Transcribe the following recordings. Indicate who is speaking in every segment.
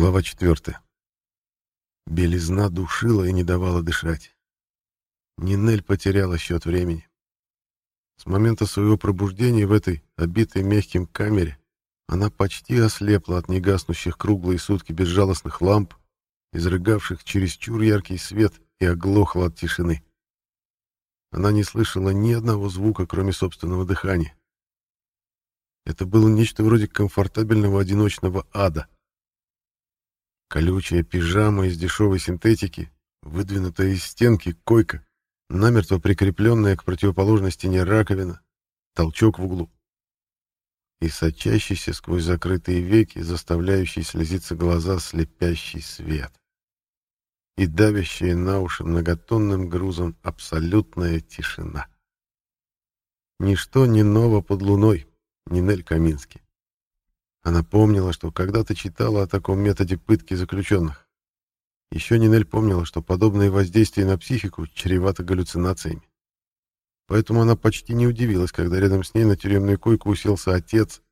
Speaker 1: Глава 4. Белизна душила и не давала дышать. Нинель потеряла счет времени. С момента своего пробуждения в этой, обитой мягким камере, она почти ослепла от негаснущих круглые сутки безжалостных ламп, изрыгавших чересчур яркий свет, и оглохла от тишины. Она не слышала ни одного звука, кроме собственного дыхания. Это было нечто вроде комфортабельного одиночного ада — Колючая пижама из дешевой синтетики, выдвинутая из стенки койка, намертво прикрепленная к противоположной стене раковина, толчок в углу. И сочащийся сквозь закрытые веки, заставляющий слезиться глаза слепящий свет. И давящая на уши многотонным грузом абсолютная тишина. Ничто не ново под луной, Нинель Каминский. Она помнила, что когда-то читала о таком методе пытки заключенных. Еще Нинель помнила, что подобное воздействие на психику чревато галлюцинациями. Поэтому она почти не удивилась, когда рядом с ней на тюремную койку уселся отец,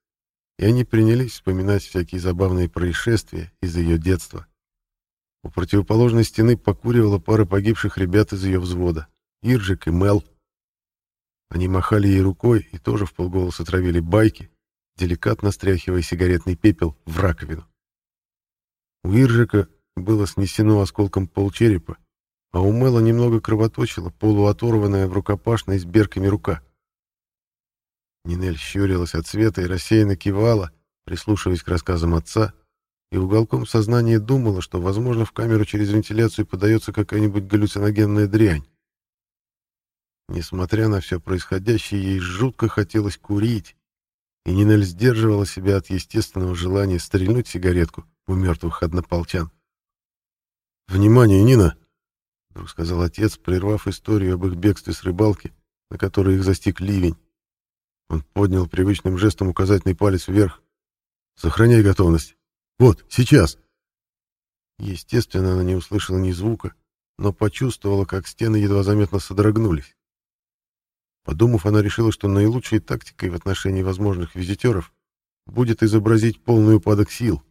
Speaker 1: и они принялись вспоминать всякие забавные происшествия из ее детства. У противоположной стены покуривала пара погибших ребят из ее взвода — Иржик и Мел. Они махали ей рукой и тоже в полголоса травили байки, деликатно стряхивая сигаретный пепел в раковину. У Иржика было снесено осколком полчерепа, а у Мэла немного кровоточила полуоторванная в рукопашной с берками рука. Нинель щурилась от света и рассеянно кивала, прислушиваясь к рассказам отца, и уголком сознания думала, что, возможно, в камеру через вентиляцию подается какая-нибудь галлюциногенная дрянь. Несмотря на все происходящее, ей жутко хотелось курить, и Нинель сдерживала себя от естественного желания стрельнуть сигаретку у мертвых однополчан. «Внимание, Нина!» — вдруг сказал отец, прервав историю об их бегстве с рыбалки, на которой их застиг ливень. Он поднял привычным жестом указательный палец вверх. «Сохраняй готовность. Вот, сейчас!» Естественно, она не услышала ни звука, но почувствовала, как стены едва заметно содрогнулись. Подумав, она решила, что наилучшей тактикой в отношении возможных визитеров будет изобразить полный упадок сил.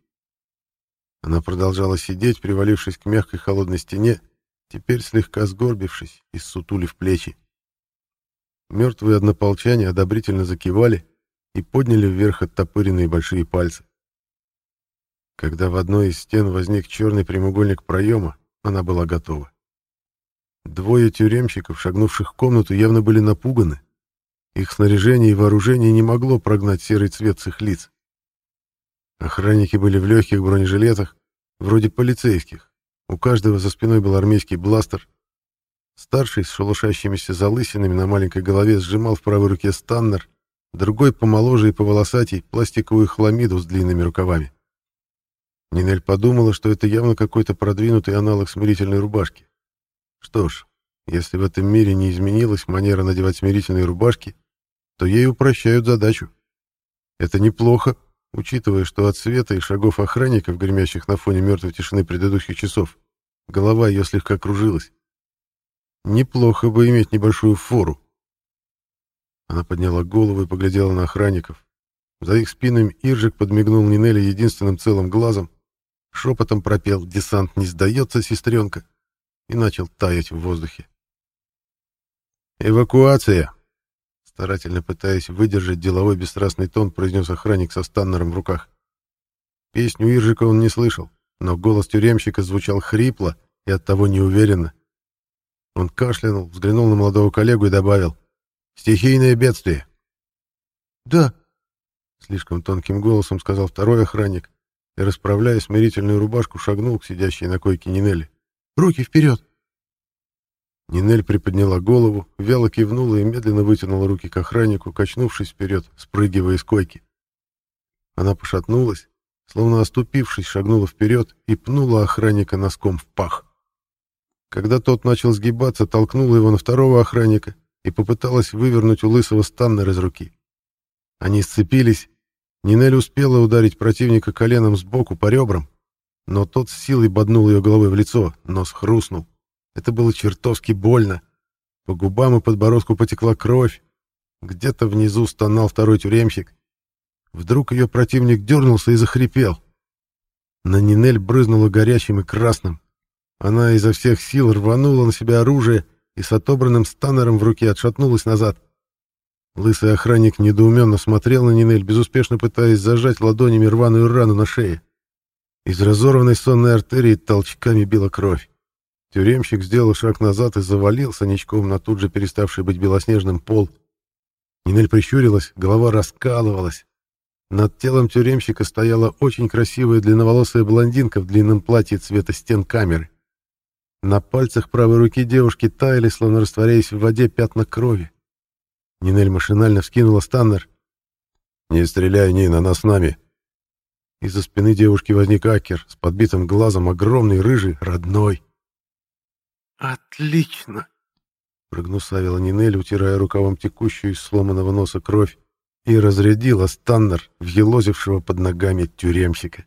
Speaker 1: Она продолжала сидеть, привалившись к мягкой холодной стене, теперь слегка сгорбившись и ссутулив плечи. Мертвые однополчане одобрительно закивали и подняли вверх оттопыренные большие пальцы. Когда в одной из стен возник черный прямоугольник проема, она была готова. Двое тюремщиков, шагнувших в комнату, явно были напуганы. Их снаряжение и вооружение не могло прогнать серый цвет с их лиц. Охранники были в легких бронежилетах, вроде полицейских. У каждого за спиной был армейский бластер. Старший с шелушащимися залысинами на маленькой голове сжимал в правой руке станнер, другой помоложе и поволосатей пластиковую хламиду с длинными рукавами. Нинель подумала, что это явно какой-то продвинутый аналог смирительной рубашки. Что ж, если в этом мире не изменилась манера надевать смирительные рубашки, то ей упрощают задачу. Это неплохо, учитывая, что от света и шагов охранников, гремящих на фоне мертвой тишины предыдущих часов, голова ее слегка кружилась. Неплохо бы иметь небольшую фору. Она подняла голову и поглядела на охранников. За их спинами Иржик подмигнул Нинелли единственным целым глазом, шепотом пропел «Десант не сдается, сестренка!» И начал таять в воздухе. «Эвакуация!» Старательно пытаясь выдержать деловой бесстрастный тон, произнес охранник со станнером в руках. Песню Иржика он не слышал, но голос тюремщика звучал хрипло и оттого неуверенно. Он кашлянул, взглянул на молодого коллегу и добавил «Стихийное бедствие». «Да», — слишком тонким голосом сказал второй охранник и, расправляя смирительную рубашку, шагнул к сидящей на койке Нинелли. Руки вперед!» Нинель приподняла голову, вяло кивнула и медленно вытянула руки к охраннику, качнувшись вперед, спрыгивая с койки. Она пошатнулась, словно оступившись, шагнула вперед и пнула охранника носком в пах. Когда тот начал сгибаться, толкнула его на второго охранника и попыталась вывернуть у лысого Станнер из руки. Они сцепились. Нинель успела ударить противника коленом сбоку по ребрам, но тот с силой боднул ее головой в лицо, нос хрустнул. Это было чертовски больно. По губам и подбородку потекла кровь. Где-то внизу стонал второй тюремщик. Вдруг ее противник дернулся и захрипел. На Нинель брызнуло горячим и красным. Она изо всех сил рванула на себя оружие и с отобранным станером в руке отшатнулась назад. Лысый охранник недоуменно смотрел на Нинель, безуспешно пытаясь зажать ладонями рваную рану на шее. Из разорванной сонной артерии толчками била кровь. Тюремщик сделал шаг назад и завалился ничком на тут же переставший быть белоснежным пол. Нинель прищурилась, голова раскалывалась. Над телом тюремщика стояла очень красивая длинноволосая блондинка в длинном платье цвета стен камеры. На пальцах правой руки девушки таяли, словно растворяясь в воде, пятна крови. Нинель машинально вскинула станнер. «Не стреляй, Нина, она с нами!» Из-за спины девушки возник Акер с подбитым глазом, огромный, рыжий, родной.
Speaker 2: «Отлично!»
Speaker 1: — прогнусавила Нинель, утирая рукавом текущую из сломанного носа кровь, и разрядила станнер в елозившего под ногами тюремщика.